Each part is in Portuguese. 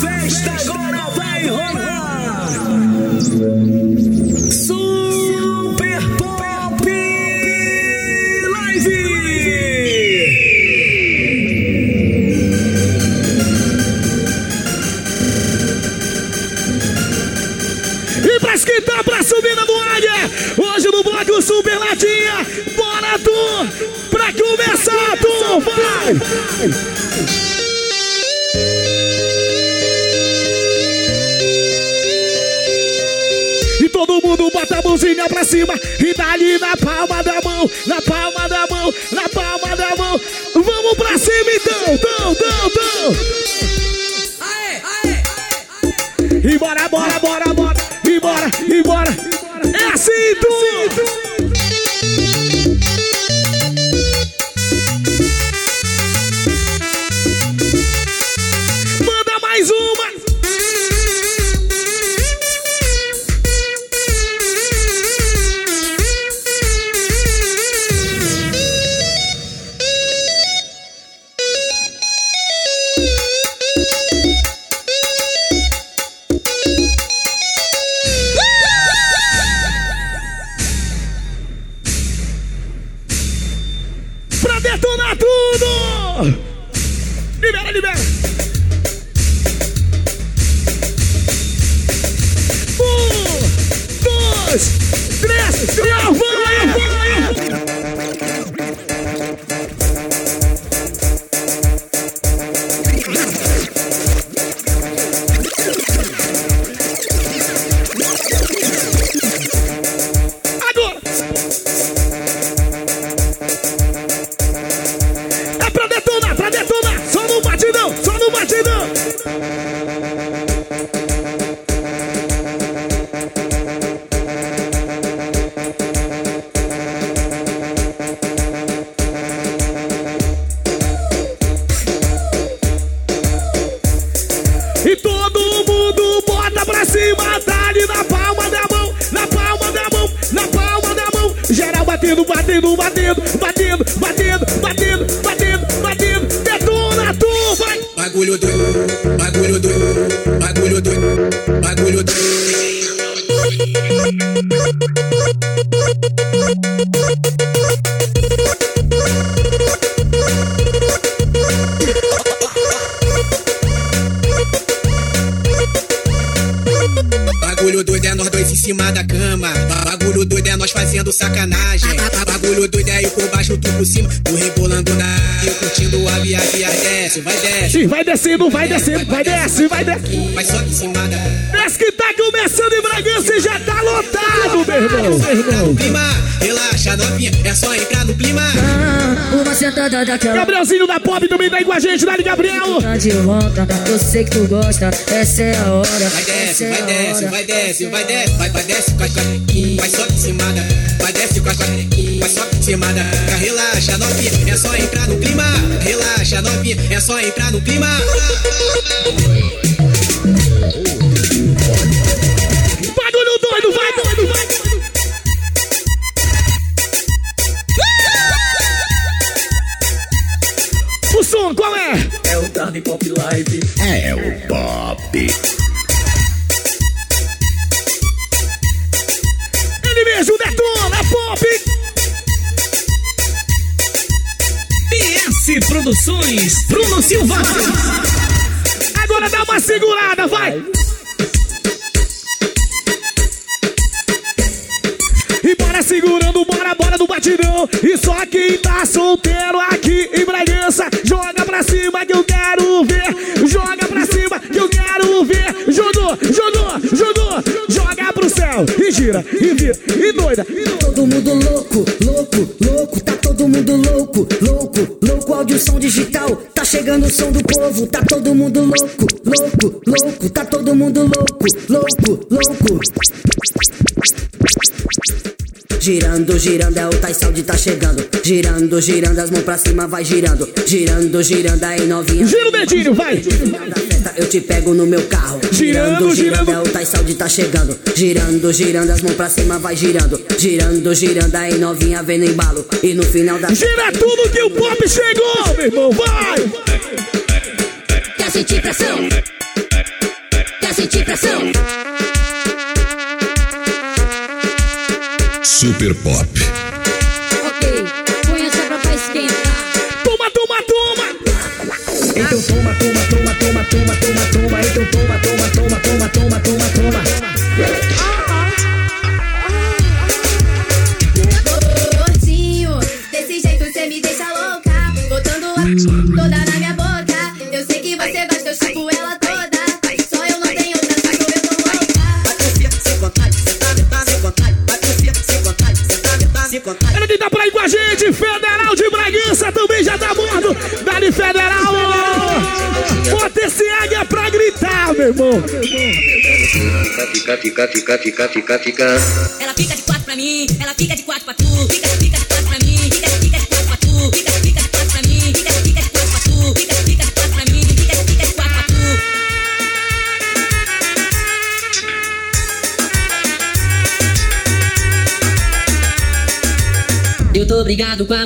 festa agora vai rolar. Cima e dá ali na palma da mão, na palma tudo! Bagulho doido é nós dois em cima da cama. Bagulho doido é nós fazendo sacanagem. Bagulho doido é eu por baixo, tu por cima. Tu rebolando na eu curtindo a via, via desce, vai desce. Sim, vai descendo, vai descendo, vai desce, vai desce. Vai só em cima da. Desce que tá começando em Bragança e já tá lotado, meu irmão, meu Tá irmão. no clima, relaxa novinha, é só entrar no clima. Uma sentada daquela Gabrielzinho da Pop também tá aí com a gente, Dali Gabriel. tá de volta. Eu sei que tu gosta, essa é a hora. Vai desce, é vai a desce, vai desce, vai desce, vai, vai desce com as quadrinhas, vai só em cima da, vai desce com quadrinhas, da, relaxa novinha, é só entrar no clima, relaxa novinha, é só entrar no clima. Bagulho doido, vai doido, vai. O som qual é? É o Tarde Pop Live. É o Pop. Ele mesmo detona, Pop. Produções. Bruno Silva. Agora dá uma segurada, vai. E bora segurando, bora, bora do batidão. E só quem tá solteiro aqui em Bragança, joga pra cima que eu quero ver. Joga pra cima que eu quero ver. Jogou, jogou, jogou. Joga pro céu e gira, e vira, e doida. E doida. Todo mundo louco, louco, louco, mundo louco, louco, louco, áudio som digital, tá chegando o som do povo, tá todo mundo louco, louco, louco, tá todo mundo louco, louco, louco. Girando, girando, é o Tai Saúde tá chegando. Girando, girando, as mãos pra cima, vai girando. Girando, girando, aí novinha. Gira o dedinho, vai. Eu te pego no meu carro. Girando, Girando, é o Tai Saúde tá chegando. Girando, girando, as mãos pra cima, vai girando. Girando, girando, aí novinha vendo embalo. E no final da Gira tudo que o pop chegou, meu irmão, vai. Quer sentir pressão? pressão. Super Pop. Ok, põe essa pra pra esquentar. Toma, toma, toma! Então toma, toma, toma, fica, fica, fica, fica, fica. Ela fica de quatro.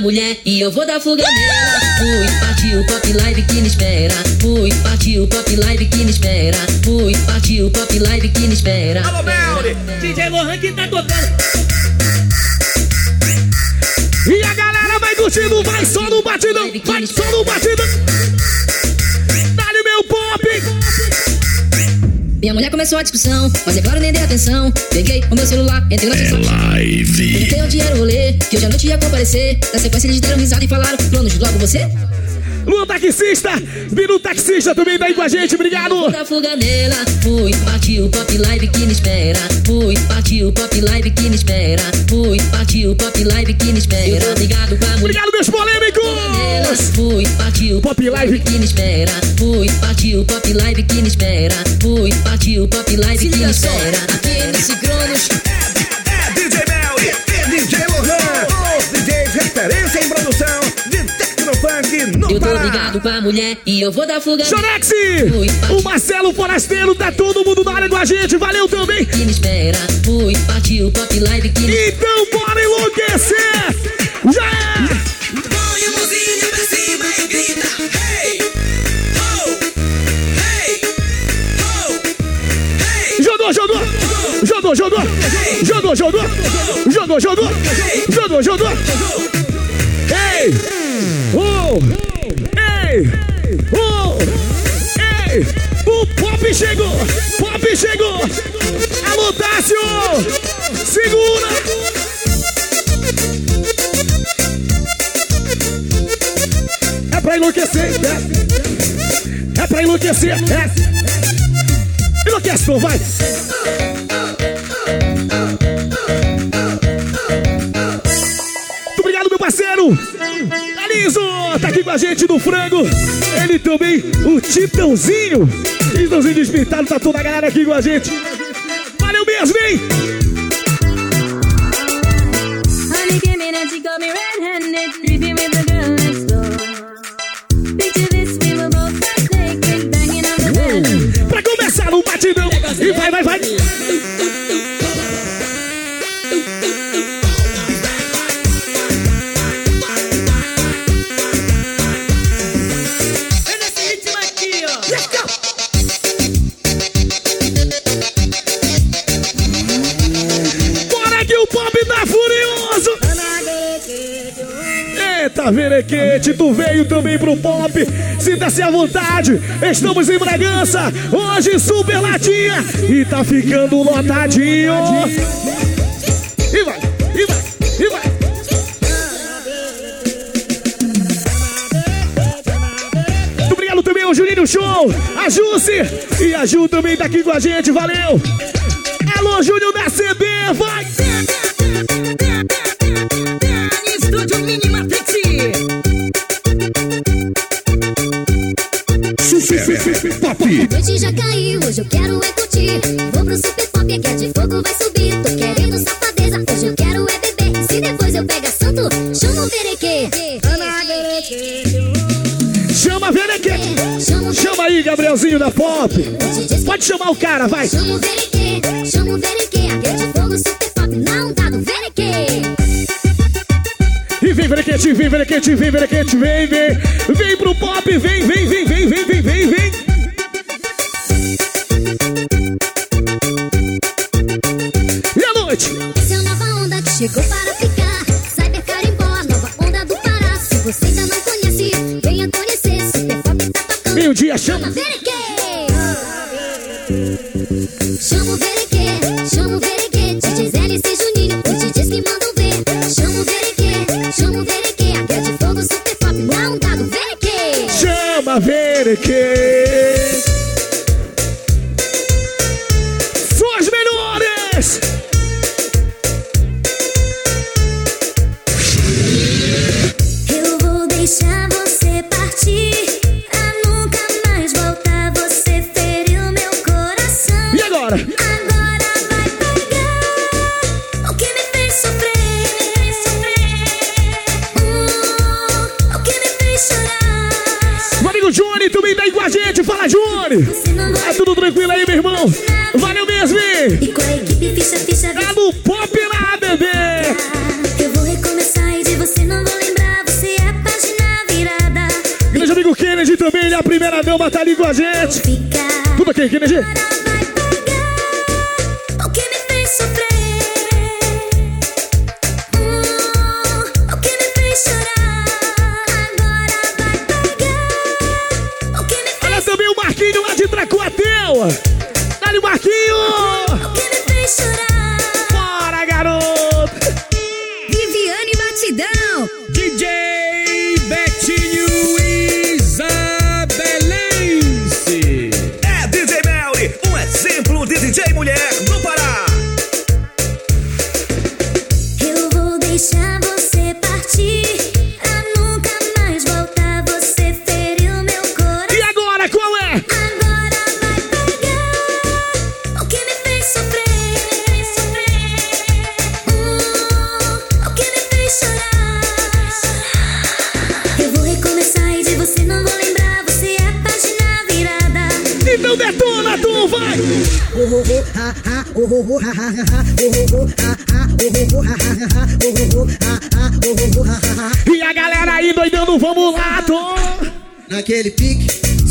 Mulher e eu vou dar fuga nela. Fui, partiu o pop live que me espera. Fui, partiu o pop live que me espera. Fui, partiu o pop live que me espera. Alô, Melly! DJ Lohan que tá tocando. E a galera vai curtindo, vai só no batidão, vai só no batidão. Dali meu pop! Minha mulher começou a discussão, mas é claro, nem dei atenção. Peguei o meu celular, entrei na função. Live. Perguntei onde era o rolê, que hoje à noite ia comparecer. Na sequência eles deram risada e falaram, planos, logo você? Luan Taxista, Biro Taxista também tá aí com a gente, obrigado. Vou dar fuga nela. Fui, partiu o pop live que me espera. Fui, partiu o pop live que me espera. Fui, partiu o pop live que me espera. Eu tô ligado com a mulher. Obrigado, meus Nela, polêmicos. Fui, partiu o Pop Live. que me espera. Fui, partiu o pop live que me espera. Fui, partiu o pop live que me espera. Aqui nesse Cronos. É DJ Melly, é DJ Lohan. Os DJs referência em produção de Tecnofunk no Eu tô ligado com a mulher e eu vou dar fuga. Chorex, o Marcelo Forasteiro, tá todo mundo na área com a gente, valeu também. que me espera. Fui, partiu pop live que me Então bora enlouquecer! Jogou, jogou! Jogou, jogou! Jogou, jogou! Jogou, jogou! Ei! Oh! Ei! Oh! Ei! O Pop chegou! Pop chegou! Alô, Tássio! Segura! É pra enlouquecer, é! É pra enlouquecer, é! Enlouquece, vai! A gente no frango. Ele também, o Titãozinho. Titãozinho despintado, tá toda a galera aqui com a gente. Sinta-se à vontade. Estamos em Bragança. Hoje, super latinha. E tá ficando lotadinho. E vai, e vai, e vai. Obrigado também ao Juninho Show, a Jussi e a Ju também tá aqui com a gente, valeu! Alô, Júnior da CB, vai! Chamar o cara, vai! again. Vai Tá tudo tranquilo aí, meu irmão? Valeu mesmo, hein? E com a equipe ficha, ficha, É no Pop lá, bebê. Eu vou recomeçar e de você não vou lembrar. Você é a página virada. Grande amigo Kennedy também, ele é a primeira dama, tá ali com a gente. Tudo aqui, Kennedy? Exemplo de DJ mulher no Pará. E a galera aí doidando, vamos lá, Tom. Naquele pique,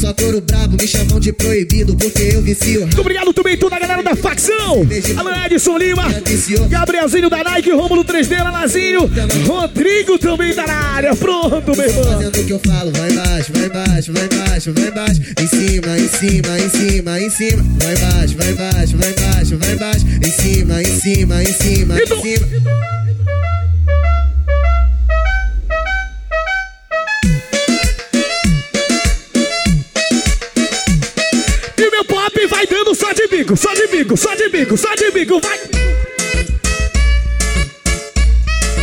só couro brabo, me chamam de proibido porque eu vicio Muito obrigado também toda a galera da facção. Alô, Edson Lima. Gabrielzinho da Nike, Rômulo 3D, Lalazinho. Rodrigo também tá na área. Pronto, meu irmão. Fazendo o que eu falo, vai embaixo, vai embaixo, vai embaixo, vai embaixo, em cima, em cima, em cima, em cima, vai embaixo, vai embaixo, vai embaixo, vai embaixo, em cima, em cima, em cima, em Então- cima. Bico, só de bico, só de bico, só de bico, vai.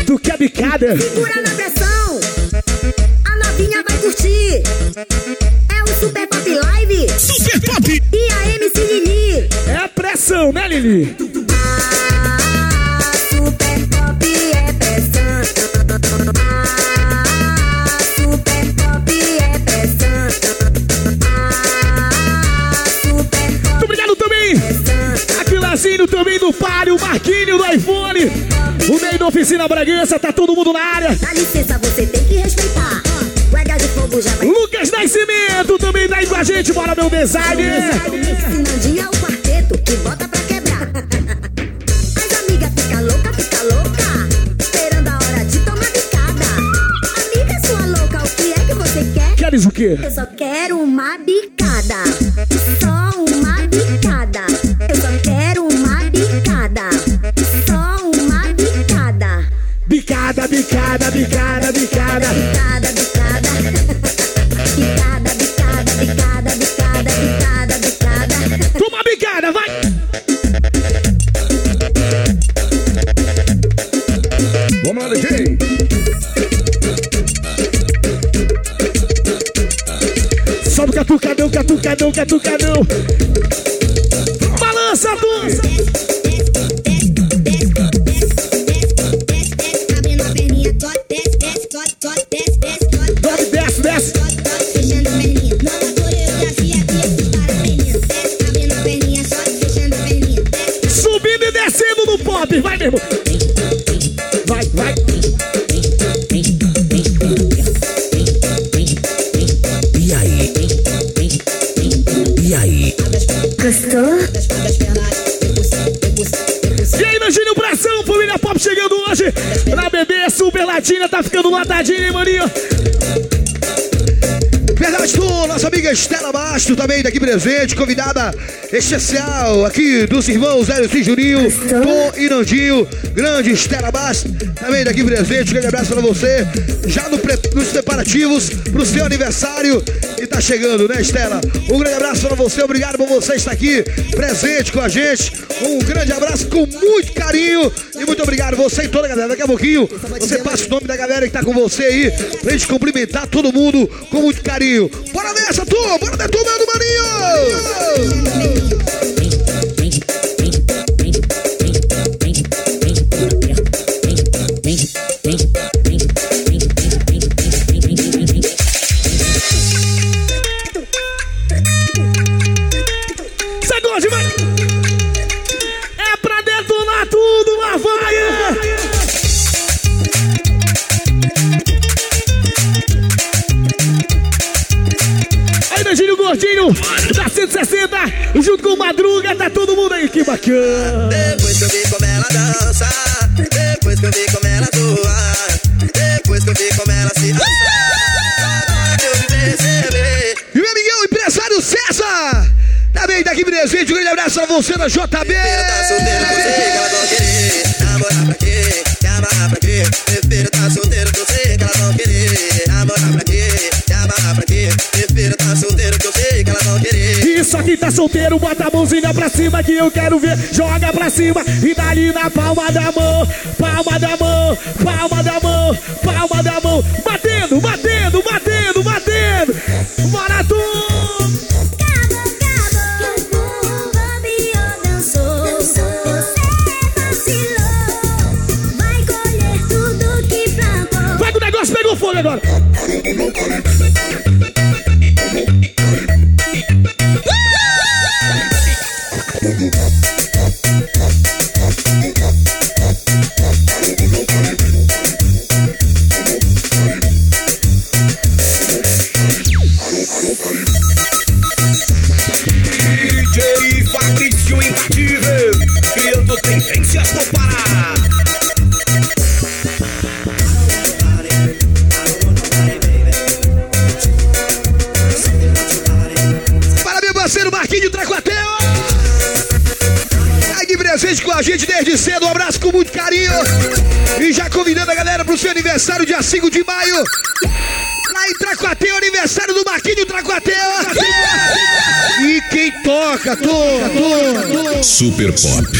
Tu quer bicada? Segura na pressão. A novinha vai curtir. É o Super Pop Live. Super Pop! E a MC Lili. É pressão, né, Lili? Ah, também do Palio, o Marquinho do iPhone. O meio da oficina Bragança, tá todo mundo na área. Dá licença, você tem que respeitar. Guarda de fogo já vai. Lucas Nascimento também tá aí com a gente, bora meu design. Sinandinha é o quarteto que bota pra quebrar. As amigas fica louca, fica louca. Esperando a hora de tomar bicada. Amiga sua louca, o que é que você quer? Queres o quê? Eu só quero uma bicada. Bicada, bicada, bicada, bicada. Bicada, bicada. Bicada, bicada, bicada, bicada, bicada, bicada. Toma bicada, vai. Vamos lá, DJ. Sobe o catucadão, catucadão, catucadão. Balança, dança. Hein, maninho? Verdade, tu, nossa amiga Estela Basto, também daqui presente, convidada especial aqui dos irmãos Hélio e Juninho, Tom e Nandinho, grande Estela Basto, também daqui presente, um grande abraço pra você, já no pre- nos preparativos pro seu aniversário, e tá chegando, né, Estela? Um grande abraço pra você, obrigado por você estar aqui presente com a gente, um grande abraço com muito carinho, e muito obrigado você e toda a galera, daqui a pouquinho você passa o nome da galera que tá com você aí, pra gente cumprimentar todo mundo com muito carinho. Bora nessa, turma! Bora detonando, maninho! Sacode, na JB! Tá solteiro, que eu sei que elas vão querer. Namorar pra quê? Se amarrar pra quê? Prefiro tá solteiro, que eu sei que elas vão querer. Namorar pra quê? Se amarrar pra quê? Prefiro tá solteiro, que eu sei que elas vão querer. Isso aqui tá solteiro, bota a mãozinha pra cima que eu quero ver. Joga pra cima e dá-lhe na palma da mão, Super Pop.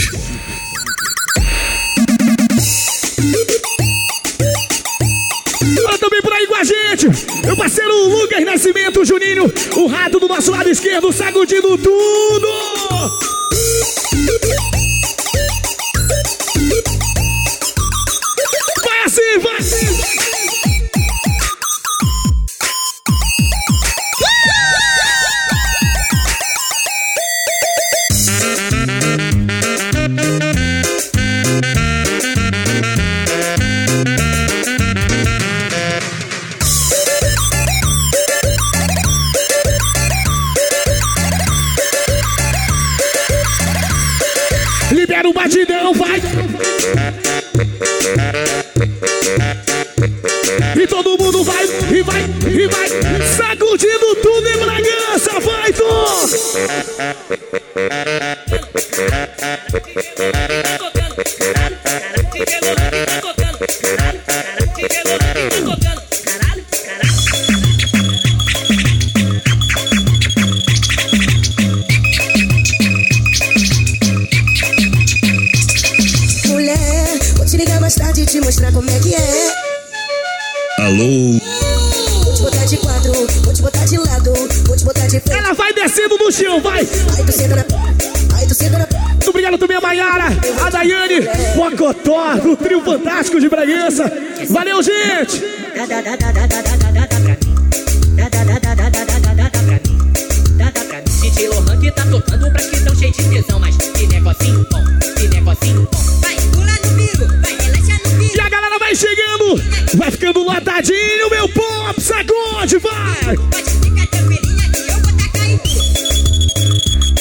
Pra mim. DJ Lohan que tá tocando pra que tão cheio de tesão, mas que negocinho bom, que negocinho bom. Vai, pula no bico, vai, relaxa no bico. E a galera vai chegando, vai ficando lotadinho, meu pop, sacode, vai! Pode.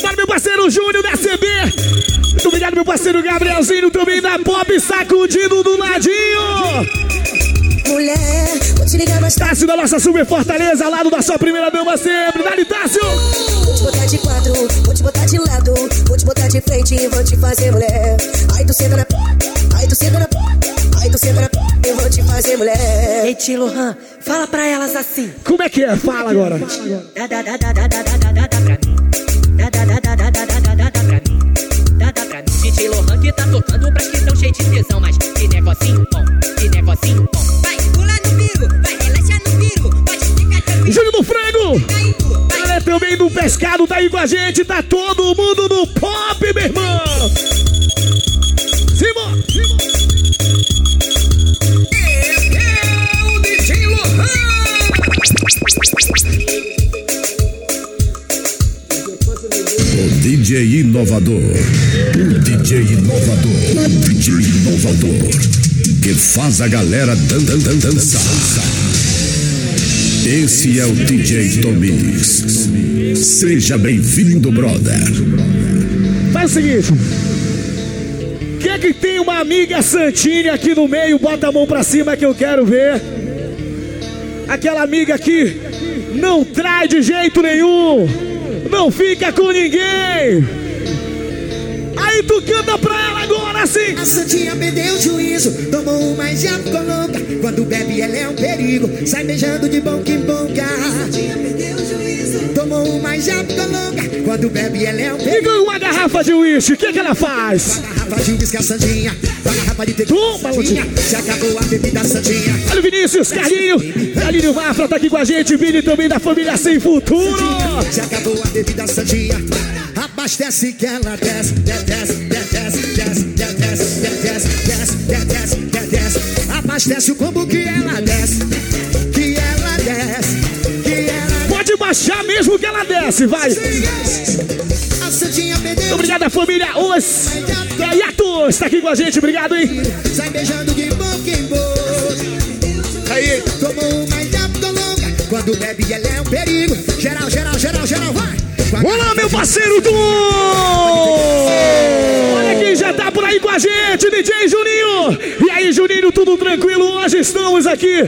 Para meu parceiro Júnior da CB. Obrigado, meu parceiro Gabrielzinho também da Pop sacudindo do ladinho. Mulher, vou te ligar mais tarde. Tássio da nossa Super Fortaleza, ao lado da sua primeira dama sempre. Dali, Tássio! Vou te botar de quatro, vou te botar de lado, vou te botar de frente e vou te fazer mulher. Aí tu senta na p, aí tu senta na p, aí tu senta na p, eu vou te fazer mulher. Ei, Tio Lohan, fala pra elas assim. Como é que é? Fala agora. Dá, dá, dá, dá, dá, dá, dá, dá, dá pra mim. Dá, dá, dá, dá, dá, dá, pra. DJ Lohan que tá tocando pras que tão cheio de tesão, mas que negocinho bom, que negocinho bom. Vai, pula no biru, vai, relaxa no biru, pode ficar tranquilo. Júlio do Frango! Galera também do Pescado tá aí com a gente. Tá todo mundo no pop, meu irmão! Simão! O DJ inovador. O DJ inovador. O DJ inovador. Que faz a galera dan, dan, dan, dançar. Esse é o DJ Tomix. Seja bem-vindo, brother. Faz o seguinte. Quer que tem uma amiga Santinha aqui no meio? Bota a mão pra cima que eu quero ver. Aquela amiga que não trai de jeito nenhum. Não fica com ninguém. Aí tu canta pra ela agora assim. A Santinha perdeu o juízo, tomou uma e louca. Quando bebe, ela é um perigo, sai beijando de boca em boca. A Santinha perdeu o juízo, tomou uma e louca. Quando bebe, ela é um E perigo. ganha uma garrafa de uísque. O que, que ela faz? Garrafa de uísque, a Santinha. Uma garrafa de tequila, Santinha. Se acabou a bebida, Santinha. Olha o Vinícius, Carlinho. Carlinho Mafra tá aqui com a gente. Vini também da família Sem Futuro. Se acabou a bebida, Santinha. Abastece que ela desce, desce, desce, desce, desce, desce, desce, desce, desce. Abastece o combo que ela desce, que ela desce, que ela Pode baixar mesmo que ela desce, vai. A Obrigado, família. Os Gaiatos tá aqui com a gente. Obrigado, hein? sai beijando de boca em boca. Aí, Tomou uma e já louca. Quando bebe, ela é um perigo. Geral, vai. Olá, meu parceiro Tom! Olha quem já tá por aí com a gente, DJ Juninho! E aí, Juninho, tudo tranquilo? Hoje estamos aqui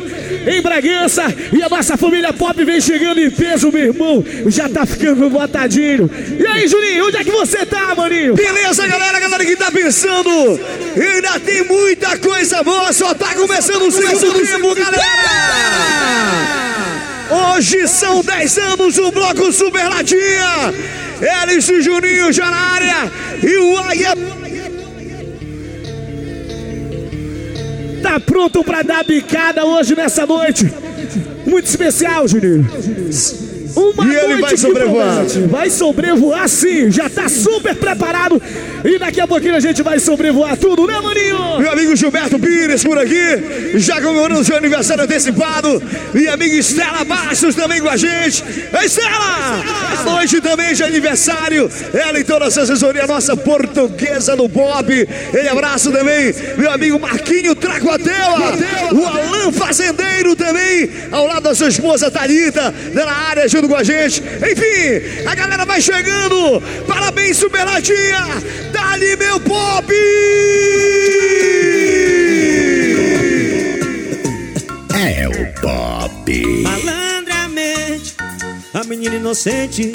em Bragança e a nossa família pop vem chegando em peso, meu irmão. Já tá ficando botadinho. E aí, Juninho, onde é que você tá, maninho? beleza, galera? Galera que tá pensando, ainda tem muita coisa boa, só tá começando o segundo tempo, galera! Hoje são 10 anos do Bloco Superlatinha. Elis e Juninho já na área. E o Águia Tá pronto pra dar bicada hoje nessa noite? Muito especial, Juninho. Uma E ele vai sobrevoar. Vai sobrevoar sim, já tá super preparado. E daqui a pouquinho a gente vai sobrevoar tudo, né, maninho? Meu amigo Gilberto Pires por aqui, já comemorando seu aniversário antecipado. Minha amiga Estela Bastos também com a gente. Ei, Estela! Hoje também de aniversário. Ela e toda essa assessoria nossa portuguesa do Pop. Ele abraço também, meu amigo Marquinho Tracuatela. O Alan Fazendeiro também, ao lado da sua esposa Thalita, na área junto com a gente. Enfim, a galera vai chegando. Parabéns, Superlatinha. Dali, meu Pop! É o Pop. Malandramente, a menina inocente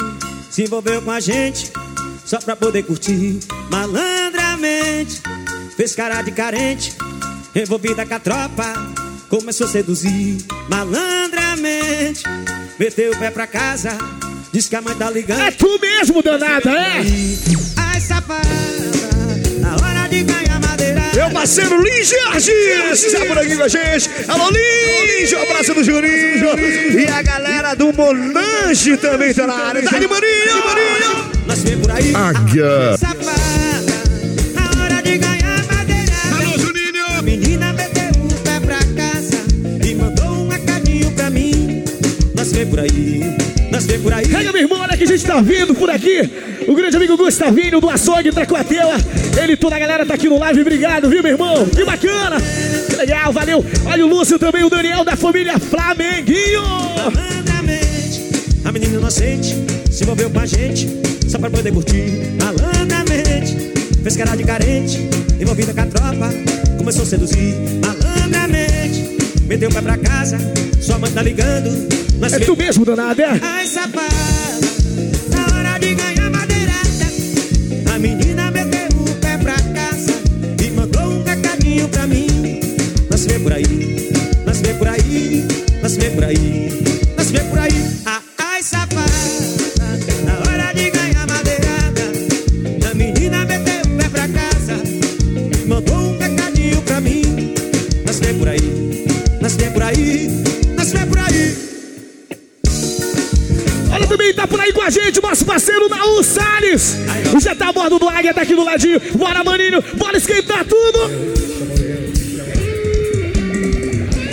se envolveu com a gente só pra poder curtir. Malandramente, fez cara de carente, envolvida com a tropa, começou a seduzir. Malandramente, meteu o pé pra casa, disse que a mãe tá ligando. É tu mesmo, danada, é? Ai, safada, na hora de ganhar madeira. Meu parceiro Lin Jorge está por aqui com a gente. Alô, Lin! Um abraço do Juninho. E a galera do Monange também tá na área. Dali, Maninho, Maninho. Nós vem por aí. Águia. Safada, Nós vem por aí, nós vem por aí. Pega, meu irmão, olha que a gente tá vindo por aqui. O grande amigo Gustavinho do Açougue Tracuatela. Ele e toda a galera tá aqui no live. Obrigado, viu, meu irmão? Que bacana. Que legal, valeu. Olha o Lúcio também, o Daniel da família Flamenguinho. Malandramente, a menina inocente se envolveu com a gente só pra poder curtir. Malandramente, fez cara de carente, envolvida com a tropa, começou a seduzir malandramente. Meteu pra casa, sua mãe tá ligando. É tu mesmo, danada, é? Ai, safada, tá aqui do ladinho. Bora, maninho, bora esquentar tudo.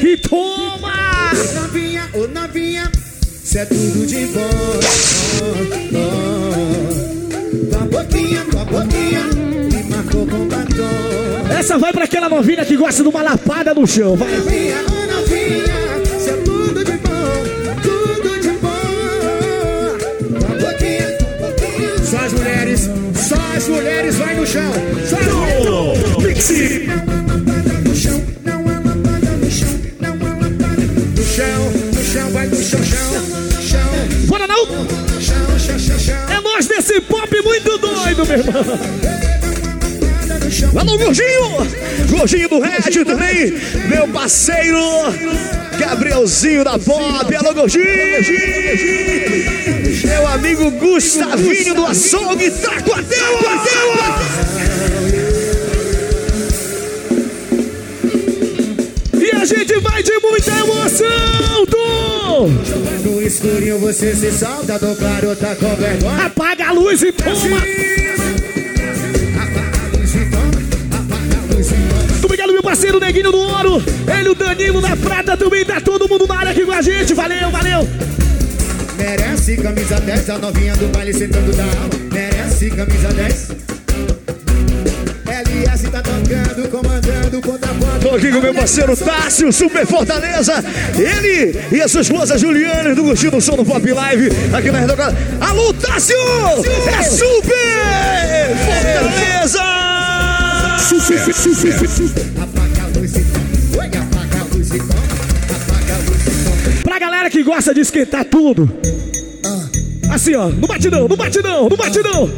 E toma! Ô novinha, ô novinha, cê é tudo de bom. Oh, oh. Tua boquinha, tua boquinha, me marcou com batom. Essa vai pra aquela novinha que gosta de uma lapada no chão, vai. Alô, Gordinho! Gordinho do Red também, meu parceiro Gabrielzinho da Pop. Alô, Gordinho! Meu amigo Gustavinho do Açougue, a E a gente vai de muita emoção, Tom! No escurinho você se salta, do claro tá com vergonha. Apaga a luz e toma! Parceiro Neguinho do Ouro. Ele, o Danilo da Prata, também tá todo mundo na área aqui com a gente. Valeu, valeu. Merece camisa 10, a novinha do baile sentando da alma. Merece camisa 10. LS tá tocando, comandando, contra a Tô aqui com meu parceiro Tássio, Super Fortaleza. Ele e a sua esposa Juliana do Curtindo o Som do Pop Live aqui na Redocada. Alô, Tássio! É Super Fortaleza! Que gosta de esquentar tudo. Assim, ó, no batidão, no batidão, no batidão.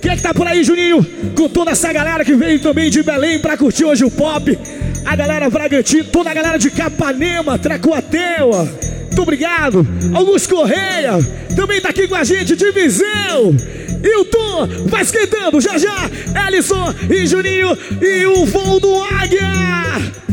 Quem é que tá por aí, Juninho? Com toda essa galera que veio também de Belém pra curtir hoje o pop. A galera Bragantino, toda a galera de Capanema, Tracuateua. Muito obrigado. Augusto Correia também tá aqui com a gente de Viseu. E o Tom vai esquentando já já. Ellison e Juninho e o voo do Águia.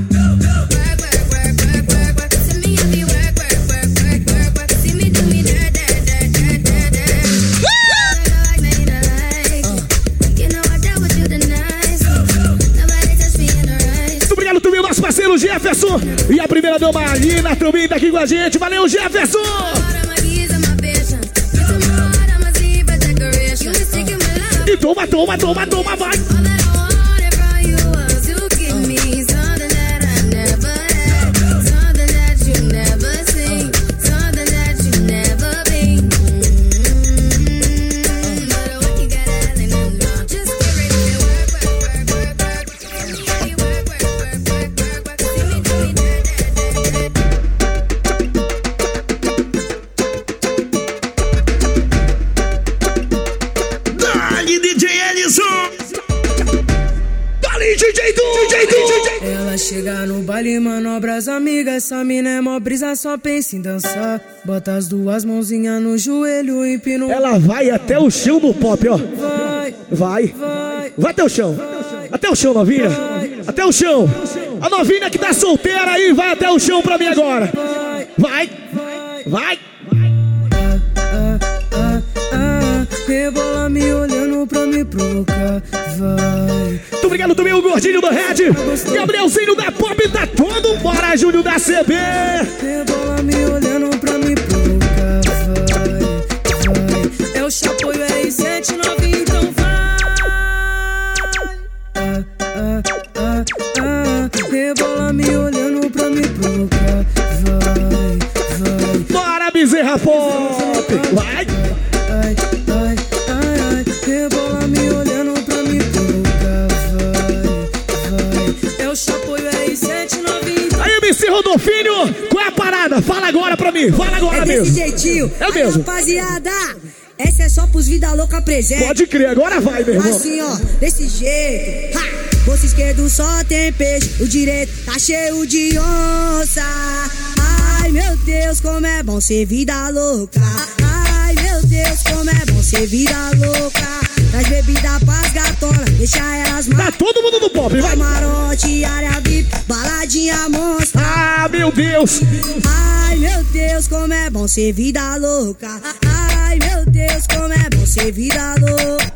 Jefferson. E a primeira dama Alina também tá aqui com a gente. Valeu, Jefferson! E toma, toma, toma, toma, vai! Amigas. Essa mina é mó brisa, só pensa em dançar. Bota as duas mãozinhas no joelho e pino. Ela vai até o chão do pop, ó. vai, Vai. vai. Vai até o chão. Até o chão, novinha. Até o chão. A novinha que tá solteira aí, vai até o chão pra mim agora. Vai. Vai. Ah, ah, ah, rebola me olhando pra me provocar. Vai. Muito obrigado também, o gordinho do Red. Gabrielzinho da Pop, tá todo bora, Júnior da CB. Rebola me olhando pra me provocar. Vai, vai. É o chapoio R7 novinho, então vai. Ah, ah, ah, ah, rebola me olhando pra me provocar. Vai, vai. Bora, Bezerra Pop. Vai. Aí, MC Rodolfinho, qual é a parada? Fala agora pra mim, fala é agora é mesmo. Jeitinho. É mesmo. Aí, rapaziada, essa é só pros vida louca presente. Pode crer, agora vai, meu irmão. Assim, ó, desse jeito. Ha! Bolso esquerdo só tem peixe, o direito tá cheio de onça. Ai, meu Deus, como é bom ser vida louca. Ai, meu Deus, como é bom ser vida louca. Traz bebida pras gatonas, deixa elas Tá todo mundo no pop, vai. Camarote, área VIP, baladinha monstra. Ah, meu Deus. Ai, meu Deus, como é bom ser vida louca. Ai, meu Deus, como é bom ser vida louca.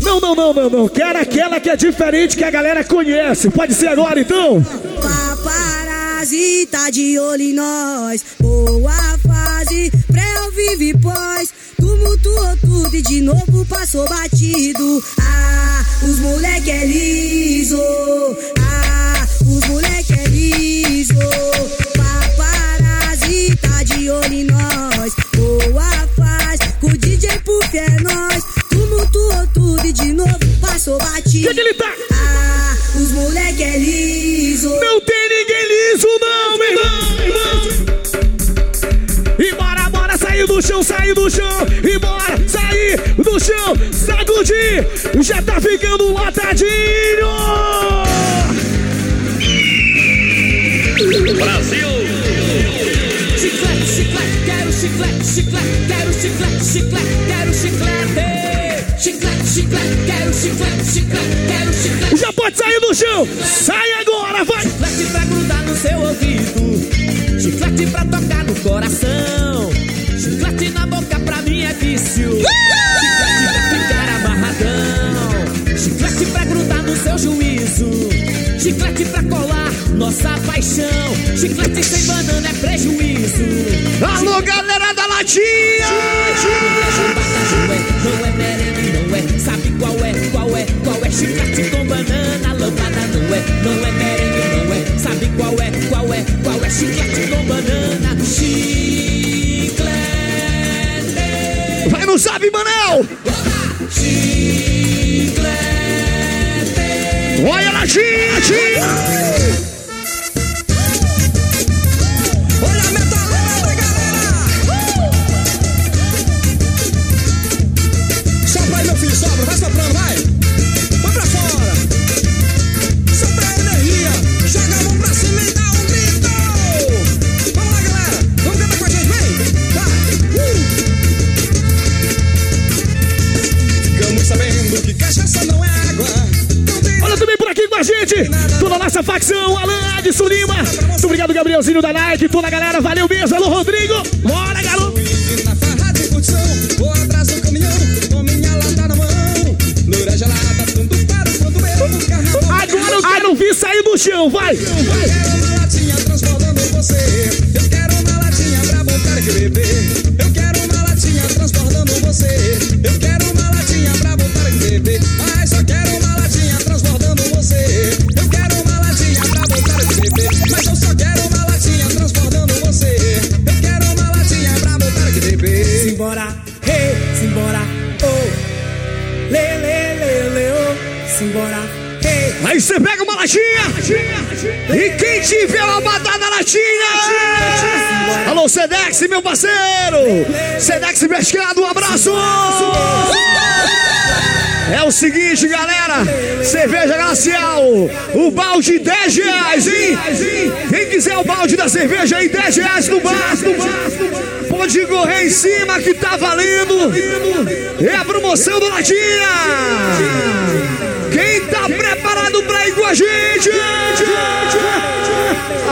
Não, não, não, não, não. Quero aquela que é diferente que a galera conhece. Pode ser agora então? Paparazzi tá de olho em nós. Boa fase, pré vive pós. Tumultuou tudo e de novo passou batido. Ah, os moleque é liso. Ah, os moleque é liso. Paparazzi tá de olho em nós. Boa fase, com o DJ Puff é nós. Tumultuou tudo e de novo passou batido. Que que ele tá? Ah, os moleque é liso. Não tem ninguém liso, não, meu irmão. Sair do chão, sair do chão. E bora sair do chão, sacudir. Já tá ficando lotadinho. Brasil! Chiclete, chiclete, quero chiclete, chiclete, quero chiclete, chiclete, quero chiclete. Chiclete, chiclete, quero chiclete, chiclete, quero chiclete. Já pode sair do chão. Sai agora, vai. Chiclete pra grudar no seu ouvido. Chiclete pra tocar no coração. Mim é vício. Chiclete pra ficar amarradão. Chiclete pra grudar no seu juízo. Chiclete pra colar nossa paixão. Chiclete sem banana é prejuízo. Alô, galera da Latinha! Não é merengue, não é. Sabe qual é, qual é, qual é? Chiclete com banana, lambada não é. Não é merengue, não é. Sabe qual é, qual é, qual é? Chiclete com banana, chiclete. No Sabe, Manel! Olha, Latinha! Olha Sedex Pescado, um abraço. É o seguinte, galera. Cerveja Glacial. O balde 10 reais, hein? Quem quiser o balde da cerveja aí, 10 reais no bar. Pode correr em cima que tá valendo. É a promoção do Latinha. Quem tá preparado pra ir com a gente?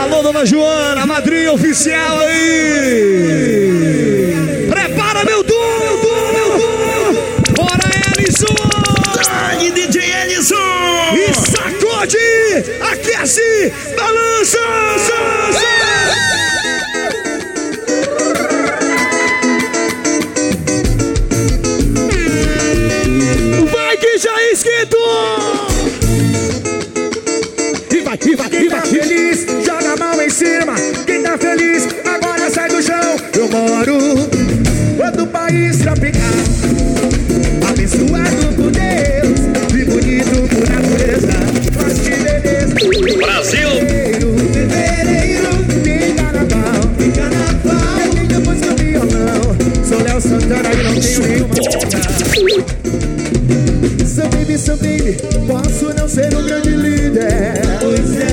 Alô, dona Joana, madrinha oficial aí. Ellison. E sacode, aquece, balança. Vai que já esquentou! E vai, e vai, Quem e tá vai, feliz, joga a mão em cima. Quem tá feliz, agora sai do chão. Eu moro outro país tropical. Abençoado por Deus, Eu não tenho nenhuma. Seu baby, seu baby, posso não ser um grande líder. Pois é.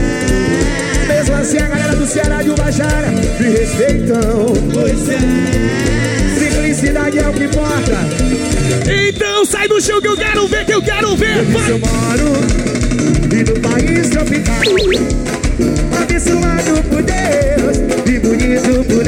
Mesmo assim, a galera do Ceará e o Bajara me respeitam. Pois é. Simplicidade é o que importa. Então sai do chão que eu quero ver, que eu quero ver. É. Vai. Eu moro e no país tropical. Abençoado por Deus e bonito por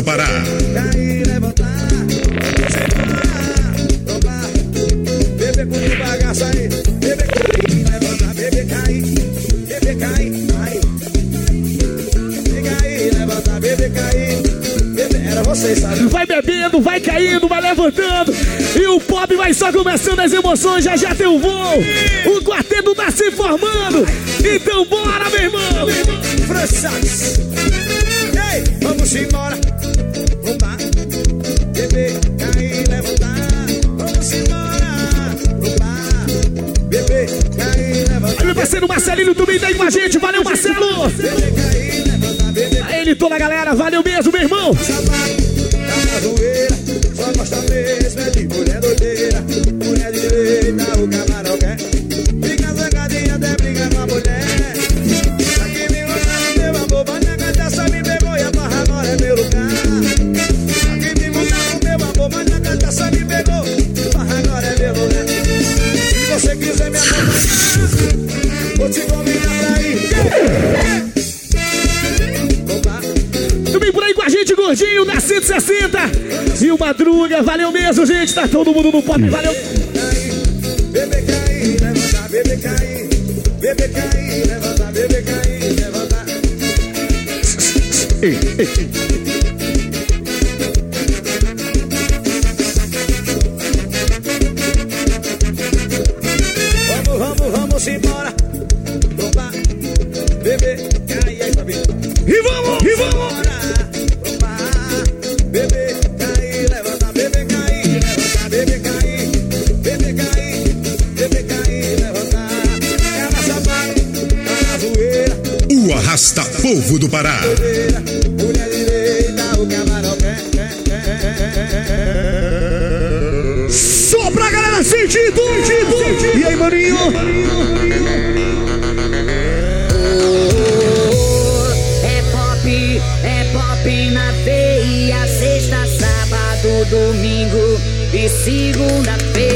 do Pará. Vai bebendo, vai caindo, vai levantando. E o pop vai só começando as emoções. Já já tem o voo. O quarteto tá se formando. Então bora, meu irmão. França. Ei, vamos embora. parceiro Marcelinho também tá aí com a gente. Valeu, Marcelo! A ele toda a galera, valeu mesmo, meu irmão! Tá Só gosta mesmo, é de mulher doideira. Gordinho da 160 e o Madruga. Valeu mesmo, gente. Tá todo mundo no pop. Valeu. Levanta. Vamos, Povo do Pará. Só pra galera sentir tudo. E aí, maninho? É pop, é pop na veia. Sexta, sábado, domingo e segunda-feira.